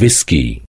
whiskey.